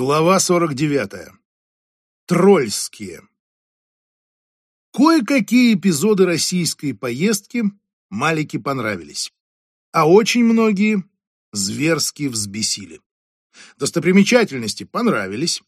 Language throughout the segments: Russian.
Глава 49. Трольские. Кое-какие эпизоды российской поездки Малике понравились, а очень многие зверски взбесили. Достопримечательности понравились.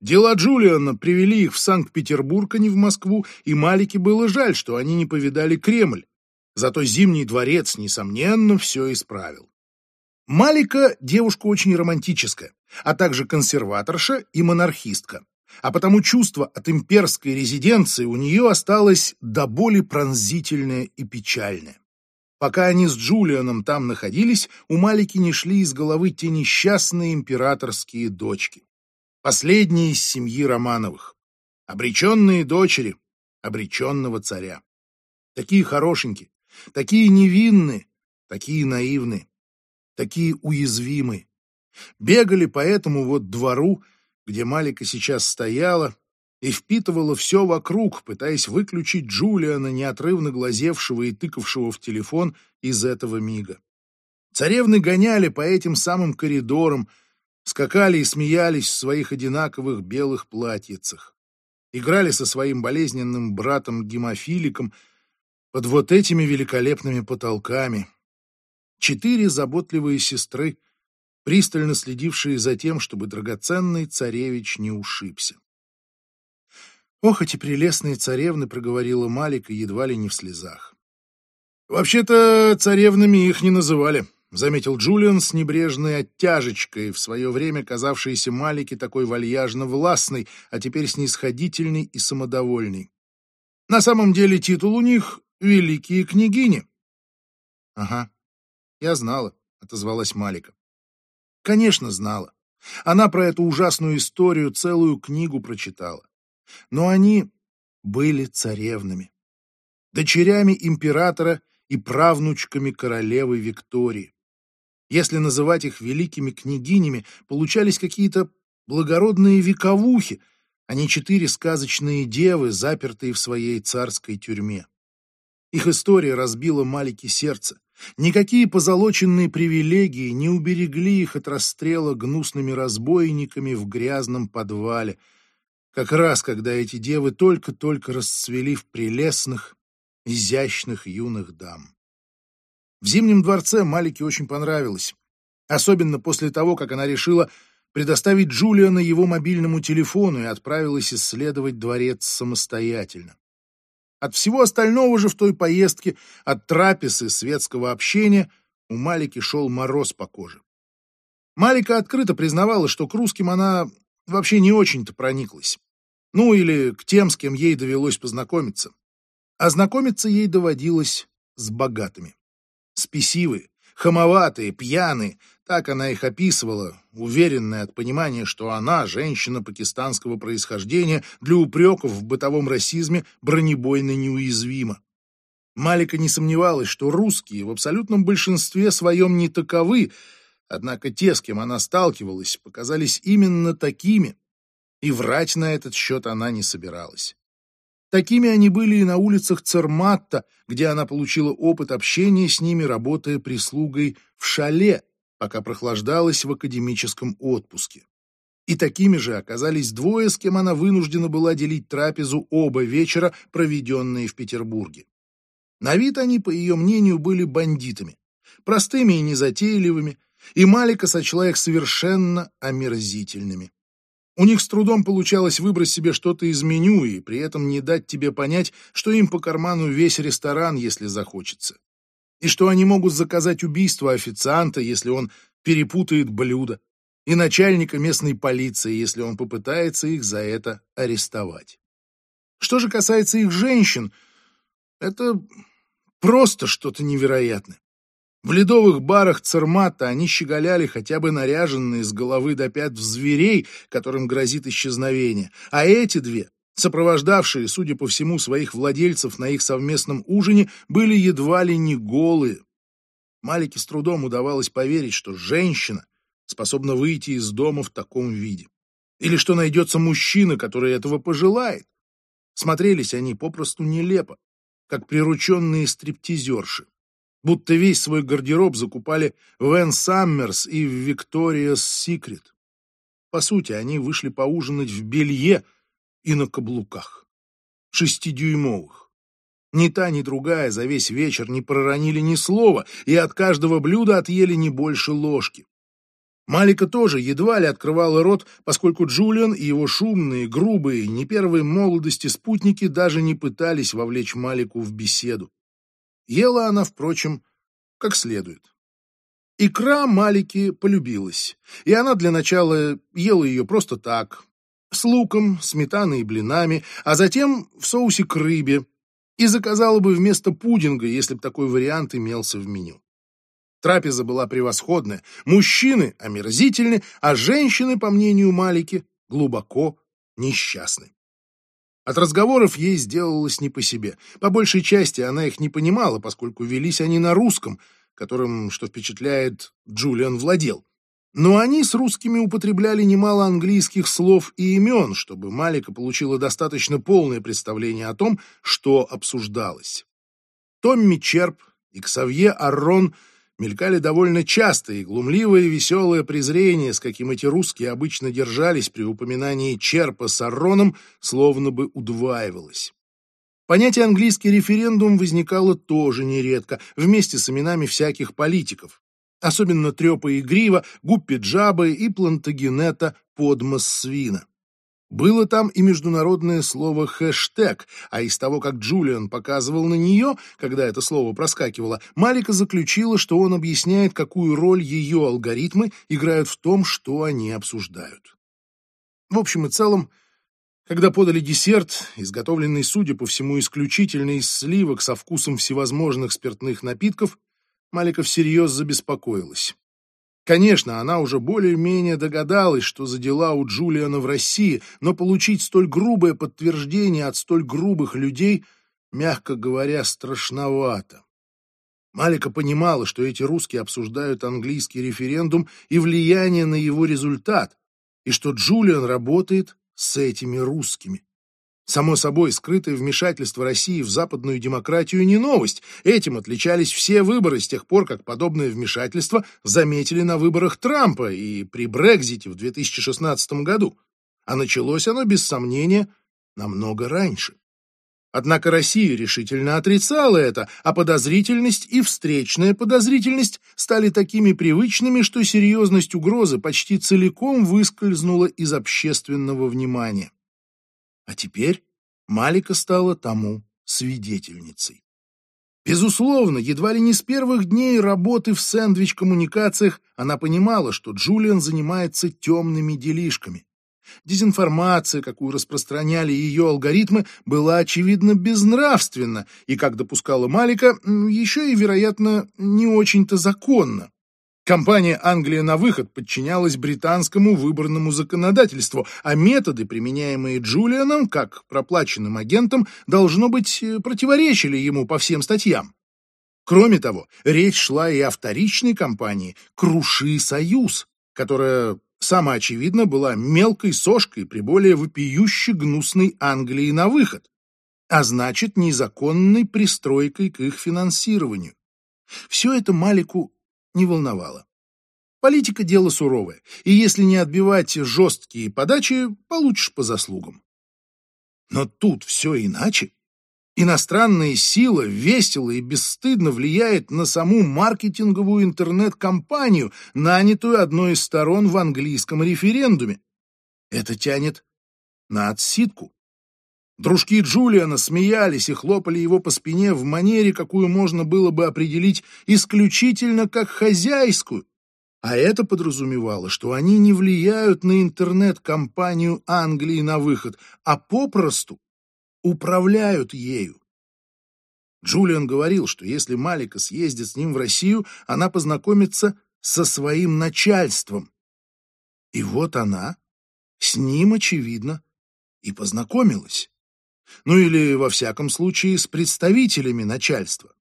Дела Джулиана привели их в Санкт-Петербург, а не в Москву, и Малике было жаль, что они не повидали Кремль. Зато Зимний дворец, несомненно, все исправил. Малика девушка очень романтическая, а также консерваторша и монархистка. А потому чувство от имперской резиденции у нее осталось до боли пронзительное и печальное. Пока они с Джулианом там находились, у Малики не шли из головы те несчастные императорские дочки. Последние из семьи Романовых. Обреченные дочери обреченного царя. Такие хорошенькие, такие невинные, такие наивные, такие уязвимые. Бегали по этому вот двору, где Малика сейчас стояла, и впитывала все вокруг, пытаясь выключить Джулиана, неотрывно глазевшего и тыкавшего в телефон из этого мига. Царевны гоняли по этим самым коридорам, скакали и смеялись в своих одинаковых белых платьицах. Играли со своим болезненным братом-гемофиликом под вот этими великолепными потолками. Четыре заботливые сестры, пристально следившие за тем, чтобы драгоценный царевич не ушибся. «Ох, эти прелестные царевны!» — проговорила Малика едва ли не в слезах. «Вообще-то царевнами их не называли», — заметил Джулиан с небрежной оттяжечкой, в свое время казавшейся Малике такой вальяжно властной, а теперь снисходительной и самодовольной. «На самом деле титул у них — великие княгини». «Ага, я знала», — отозвалась Малика. «Конечно, знала. Она про эту ужасную историю целую книгу прочитала. Но они были царевнами, дочерями императора и правнучками королевы Виктории. Если называть их великими княгинями, получались какие-то благородные вековухи, а не четыре сказочные девы, запертые в своей царской тюрьме. Их история разбила Малике сердце. Никакие позолоченные привилегии не уберегли их от расстрела гнусными разбойниками в грязном подвале — как раз когда эти девы только-только расцвели в прелестных, изящных юных дам. В Зимнем дворце Малике очень понравилось, особенно после того, как она решила предоставить Джулиана его мобильному телефону и отправилась исследовать дворец самостоятельно. От всего остального же в той поездке, от трапез и светского общения, у Малики шел мороз по коже. Малика открыто признавала, что к русским она вообще не очень-то прониклась. Ну или к тем, с кем ей довелось познакомиться. А знакомиться ей доводилось с богатыми. Спесивые, хамоватые, пьяные, так она их описывала, уверенная от понимания, что она, женщина пакистанского происхождения, для упреков в бытовом расизме бронебойно неуязвима. Малика не сомневалась, что русские в абсолютном большинстве своем не таковы, однако те, с кем она сталкивалась, показались именно такими, и врать на этот счет она не собиралась. Такими они были и на улицах Церматта, где она получила опыт общения с ними, работая прислугой в шале, пока прохлаждалась в академическом отпуске. И такими же оказались двое, с кем она вынуждена была делить трапезу оба вечера, проведенные в Петербурге. На вид они, по ее мнению, были бандитами, простыми и незатейливыми, и Малика сочла их совершенно омерзительными. У них с трудом получалось выбрать себе что-то из меню и при этом не дать тебе понять, что им по карману весь ресторан, если захочется. И что они могут заказать убийство официанта, если он перепутает блюдо, и начальника местной полиции, если он попытается их за это арестовать. Что же касается их женщин, это просто что-то невероятное. В ледовых барах Цермата они щеголяли хотя бы наряженные с головы до пят в зверей, которым грозит исчезновение, а эти две, сопровождавшие, судя по всему, своих владельцев на их совместном ужине, были едва ли не голые. Малике с трудом удавалось поверить, что женщина способна выйти из дома в таком виде. Или что найдется мужчина, который этого пожелает. Смотрелись они попросту нелепо, как прирученные стриптизерши будто весь свой гардероб закупали в Энн Саммерс и в Викториас Секрет. По сути, они вышли поужинать в белье и на каблуках. Шестидюймовых. Ни та, ни другая за весь вечер не проронили ни слова и от каждого блюда отъели не больше ложки. Малика тоже едва ли открывала рот, поскольку Джулиан и его шумные, грубые, не первой молодости спутники даже не пытались вовлечь Малику в беседу. Ела она, впрочем, как следует. Икра Малики полюбилась, и она для начала ела ее просто так, с луком, сметаной и блинами, а затем в соусе к рыбе, и заказала бы вместо пудинга, если бы такой вариант имелся в меню. Трапеза была превосходная, мужчины омерзительны, а женщины, по мнению Малики, глубоко несчастны. От разговоров ей сделалось не по себе. По большей части она их не понимала, поскольку велись они на русском, которым, что впечатляет, Джулиан владел. Но они с русскими употребляли немало английских слов и имен, чтобы Малика получила достаточно полное представление о том, что обсуждалось. Томми Черп и Ксавье Аррон мелькали довольно часто, и глумливое и веселое презрение, с каким эти русские обычно держались при упоминании Черпа с Арроном, словно бы удваивалось. Понятие «английский референдум» возникало тоже нередко, вместе с именами всяких политиков особенно Трёпа и Грива, Гуппи Джабы и Плантагенета Подмос Свина. Было там и международное слово «хэштег», а из того, как Джулиан показывал на нее, когда это слово проскакивало, Малика заключила, что он объясняет, какую роль ее алгоритмы играют в том, что они обсуждают. В общем и целом, когда подали десерт, изготовленный, судя по всему, исключительно из сливок со вкусом всевозможных спиртных напитков, Малика всерьез забеспокоилась. Конечно, она уже более-менее догадалась, что за дела у Джулиана в России, но получить столь грубое подтверждение от столь грубых людей, мягко говоря, страшновато. Малика понимала, что эти русские обсуждают английский референдум и влияние на его результат, и что Джулиан работает с этими русскими. Само собой, скрытое вмешательство России в западную демократию не новость. Этим отличались все выборы с тех пор, как подобное вмешательство заметили на выборах Трампа и при Брекзите в 2016 году. А началось оно, без сомнения, намного раньше. Однако Россия решительно отрицала это, а подозрительность и встречная подозрительность стали такими привычными, что серьезность угрозы почти целиком выскользнула из общественного внимания. А теперь Малика стала тому свидетельницей. Безусловно, едва ли не с первых дней работы в сэндвич-коммуникациях она понимала, что Джулиан занимается темными делишками. Дезинформация, какую распространяли ее алгоритмы, была, очевидно, безнравственна и, как допускала Малика, еще и, вероятно, не очень-то законна. Компания «Англия на выход» подчинялась британскому выборному законодательству, а методы, применяемые Джулианом как проплаченным агентом, должно быть, э, противоречили ему по всем статьям. Кроме того, речь шла и о вторичной компании «Круши Союз», которая, самоочевидно, была мелкой сошкой при более вопиюще гнусной Англии на выход, а значит, незаконной пристройкой к их финансированию. Все это Малику не волновало. Политика – дело суровое, и если не отбивать жесткие подачи, получишь по заслугам. Но тут все иначе. Иностранная сила весело и бесстыдно влияет на саму маркетинговую интернет-компанию, нанятую одной из сторон в английском референдуме. Это тянет на отсидку. Дружки Джулиана смеялись и хлопали его по спине в манере, какую можно было бы определить исключительно как хозяйскую. А это подразумевало, что они не влияют на интернет-компанию Англии на выход, а попросту управляют ею. Джулиан говорил, что если Малика съездит с ним в Россию, она познакомится со своим начальством. И вот она с ним, очевидно, и познакомилась ну или, во всяком случае, с представителями начальства.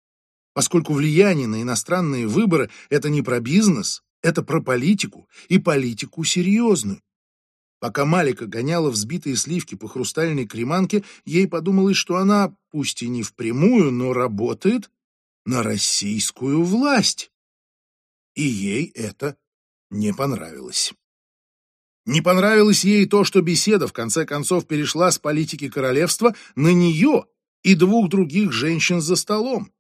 Поскольку влияние на иностранные выборы – это не про бизнес, это про политику, и политику серьезную. Пока Малика гоняла взбитые сливки по хрустальной креманке, ей подумалось, что она, пусть и не впрямую, но работает на российскую власть. И ей это не понравилось. Не понравилось ей то, что беседа в конце концов перешла с политики королевства на нее и двух других женщин за столом.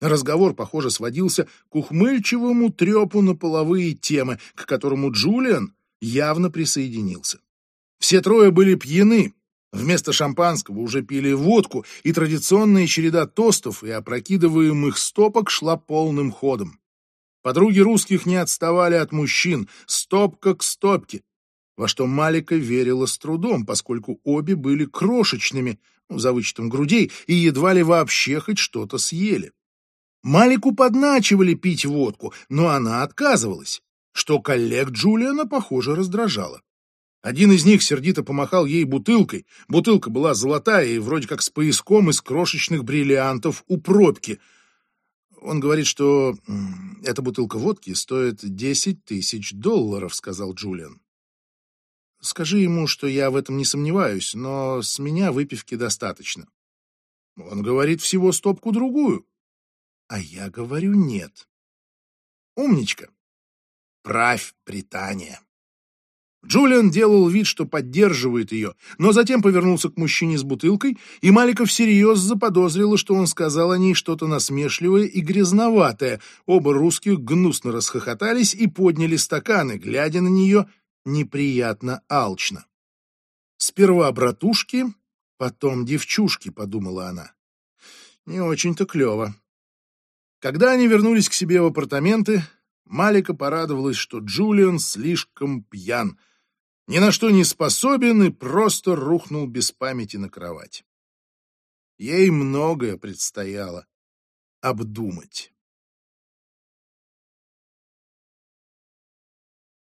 Разговор, похоже, сводился к ухмыльчивому трепу на половые темы, к которому Джулиан явно присоединился. Все трое были пьяны. Вместо шампанского уже пили водку, и традиционная череда тостов и опрокидываемых стопок шла полным ходом. Подруги русских не отставали от мужчин, стопка к стопке, во что Малика верила с трудом, поскольку обе были крошечными, ну, за вычетом грудей, и едва ли вообще хоть что-то съели. Малику подначивали пить водку, но она отказывалась, что коллег Джулиана, похоже, раздражало. Один из них сердито помахал ей бутылкой. Бутылка была золотая и вроде как с пояском из крошечных бриллиантов у пробки. Он говорит, что эта бутылка водки стоит десять тысяч долларов, сказал Джулиан. Скажи ему, что я в этом не сомневаюсь, но с меня выпивки достаточно. Он говорит всего стопку-другую. А я говорю нет. Умничка. Правь, Британия. Джулиан делал вид, что поддерживает ее, но затем повернулся к мужчине с бутылкой, и Малика всерьез заподозрила, что он сказал о ней что-то насмешливое и грязноватое. Оба русских гнусно расхохотались и подняли стаканы, глядя на нее неприятно алчно. «Сперва братушки, потом девчушки», — подумала она. «Не очень-то клево». Когда они вернулись к себе в апартаменты, Малика порадовалась, что Джулиан слишком пьян, ни на что не способен и просто рухнул без памяти на кровать. Ей многое предстояло обдумать.